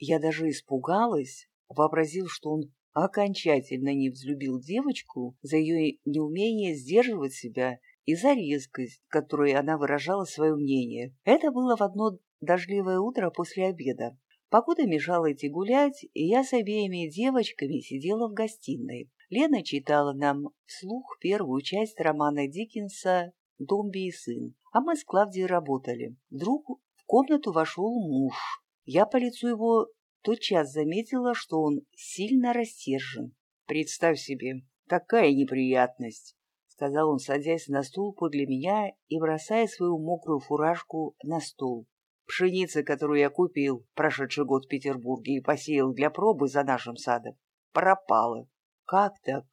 Я даже испугалась, вообразил, что он окончательно не взлюбил девочку за ее неумение сдерживать себя и за резкость, которой она выражала свое мнение. Это было в одно дождливое утро после обеда. Погода мешала идти гулять, и я с обеими девочками сидела в гостиной. Лена читала нам вслух первую часть романа Диккенса «Домби и сын», а мы с Клавдией работали. Вдруг в комнату вошел муж. Я по лицу его тотчас заметила, что он сильно растержен. «Представь себе, какая неприятность!» — сказал он, садясь на стул подле меня и бросая свою мокрую фуражку на стол. Пшеница, которую я купил прошедший год в Петербурге и посеял для пробы за нашим садом, пропала. — Как так?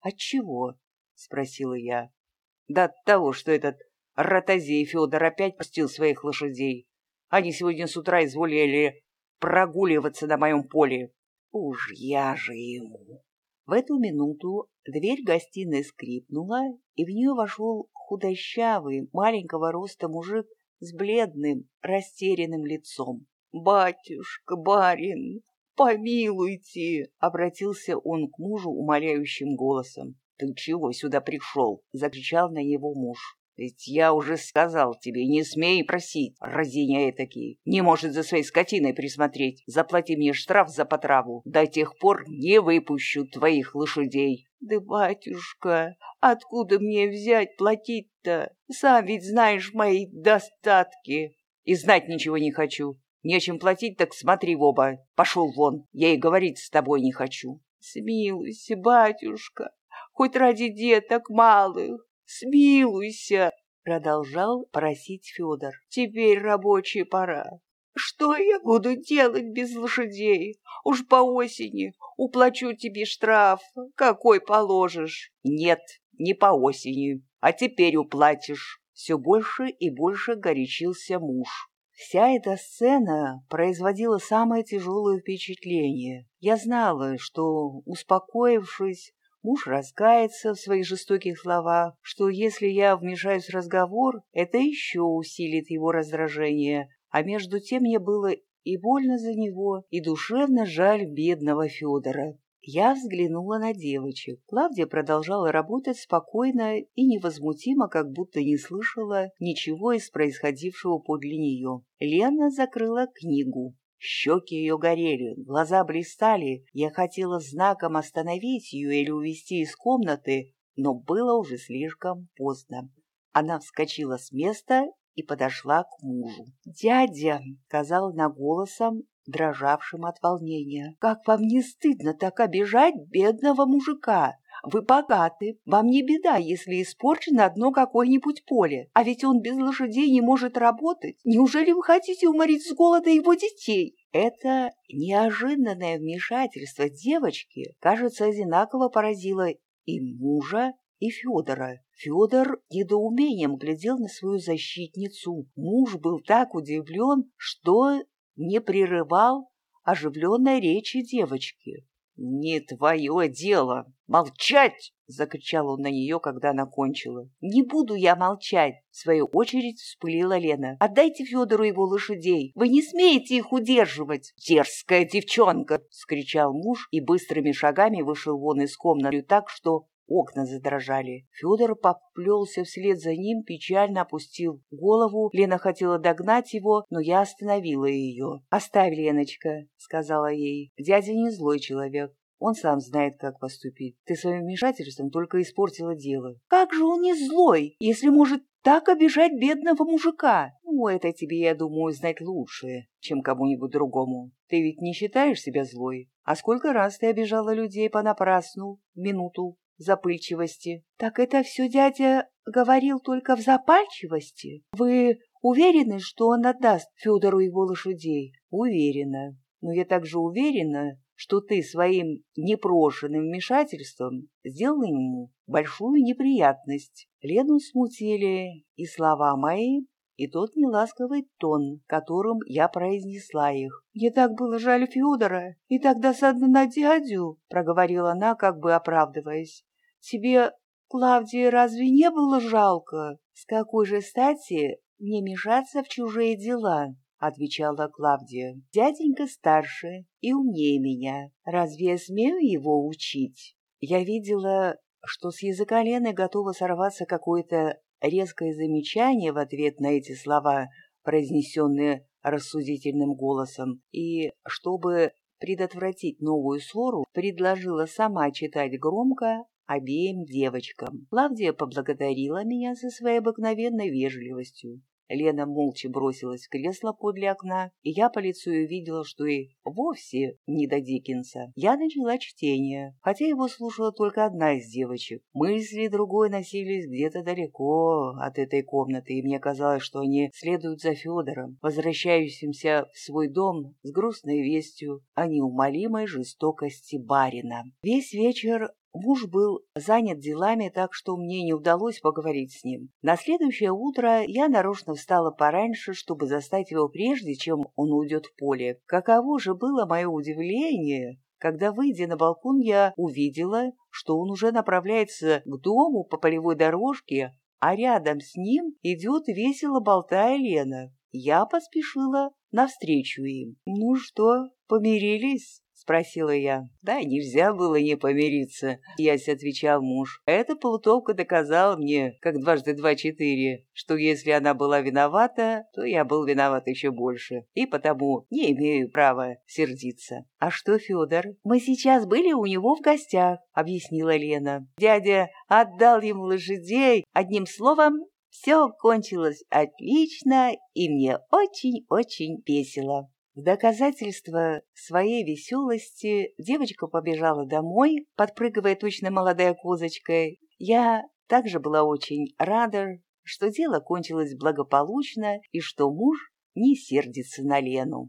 Отчего? — спросила я. — Да от того, что этот ротозей Федор опять пустил своих лошадей. Они сегодня с утра изволили прогуливаться на моем поле. Уж я же ему. В эту минуту дверь гостиной скрипнула, и в нее вошел худощавый, маленького роста мужик с бледным, растерянным лицом. «Батюшка, барин, помилуйте!» — обратился он к мужу умоляющим голосом. «Ты чего сюда пришел?» — закричал на него муж. Ведь я уже сказал тебе, не смей просить, разиня этакий. Не может за своей скотиной присмотреть. Заплати мне штраф за потраву. До тех пор не выпущу твоих лошадей. Да, батюшка, откуда мне взять платить-то? Сам ведь знаешь мои достатки. И знать ничего не хочу. Нечем платить, так смотри в оба. Пошел вон, я и говорить с тобой не хочу. Смилуйся, батюшка, хоть ради деток малых. «Смилуйся!» — продолжал просить Федор. «Теперь рабочая пора. Что я буду делать без лошадей? Уж по осени уплачу тебе штраф, какой положишь». «Нет, не по осени, а теперь уплатишь». Все больше и больше горячился муж. Вся эта сцена производила самое тяжелое впечатление. Я знала, что, успокоившись, Муж раскается в своих жестоких словах, что если я вмешаюсь в разговор, это еще усилит его раздражение, а между тем мне было и больно за него, и душевно жаль бедного Федора. Я взглянула на девочек. Клавдия продолжала работать спокойно и невозмутимо, как будто не слышала ничего из происходившего подле нее. Лена закрыла книгу. Щеки ее горели, глаза блистали. Я хотела знаком остановить ее или увести из комнаты, но было уже слишком поздно. Она вскочила с места и подошла к мужу. «Дядя!» — сказал на голосом, дрожавшим от волнения. «Как вам не стыдно так обижать бедного мужика? Вы богаты, вам не беда, если испорчено одно какое-нибудь поле. А ведь он без лошадей не может работать. Неужели вы хотите уморить с голода его детей? Это неожиданное вмешательство девочки, кажется, одинаково поразило и мужа, и Федора. Федор недоумением глядел на свою защитницу. Муж был так удивлен, что не прерывал оживленной речи девочки. «Не твое дело! Молчать!» — закричал он на нее, когда она кончила. «Не буду я молчать!» — в свою очередь вспылила Лена. «Отдайте Федору его лошадей! Вы не смеете их удерживать!» «Дерзкая девчонка!» — скричал муж и быстрыми шагами вышел вон из комнаты так, что Окна задрожали. Федор поплелся вслед за ним, печально опустил голову. Лена хотела догнать его, но я остановила ее. «Оставь, Леночка», — сказала ей. «Дядя не злой человек. Он сам знает, как поступить. Ты своим вмешательством только испортила дело. Как же он не злой, если может так обижать бедного мужика? Ну, это тебе, я думаю, знать лучше, чем кому-нибудь другому. Ты ведь не считаешь себя злой? А сколько раз ты обижала людей понапрасну, минуту? Запыльчивости. Так это все дядя говорил только в запальчивости? Вы уверены, что он отдаст Федору его лошадей? Уверена. Но я также уверена, что ты своим непрошенным вмешательством сделал ему большую неприятность. Лену смутили и слова мои, и тот неласковый тон, которым я произнесла их. «Мне так было жаль Федора, и так досадно на дядю», — проговорила она, как бы оправдываясь. «Тебе, Клавдии, разве не было жалко? С какой же стати мне мешаться в чужие дела?» — отвечала Клавдия. «Дяденька старше и умнее меня. Разве я смею его учить?» Я видела, что с языка Лены готово сорваться какое-то резкое замечание в ответ на эти слова, произнесенные рассудительным голосом, и, чтобы предотвратить новую ссору, предложила сама читать громко обеим девочкам. Клавдия поблагодарила меня за своей обыкновенной вежливостью. Лена молча бросилась в кресло подле окна, и я по лицу увидела, что и вовсе не до Диккенса. Я начала чтение, хотя его слушала только одна из девочек. Мысли другой носились где-то далеко от этой комнаты, и мне казалось, что они следуют за Федором, возвращающимся в свой дом с грустной вестью о неумолимой жестокости барина. Весь вечер Муж был занят делами, так что мне не удалось поговорить с ним. На следующее утро я нарочно встала пораньше, чтобы застать его прежде, чем он уйдет в поле. Каково же было мое удивление, когда, выйдя на балкон, я увидела, что он уже направляется к дому по полевой дорожке, а рядом с ним идет весело болтая Лена. Я поспешила навстречу им. «Ну что, помирились?» Спросила я. Да, нельзя было не помириться, ясь отвечал муж. Эта полутовка доказала мне, как дважды два четыре, что если она была виновата, то я был виноват еще больше, и потому не имею права сердиться. А что, Федор? Мы сейчас были у него в гостях, объяснила Лена. Дядя отдал ему лошадей, одним словом, все кончилось отлично, и мне очень-очень весело. В доказательство своей веселости девочка побежала домой, подпрыгивая точно молодая козочка. Я также была очень рада, что дело кончилось благополучно и что муж не сердится на Лену.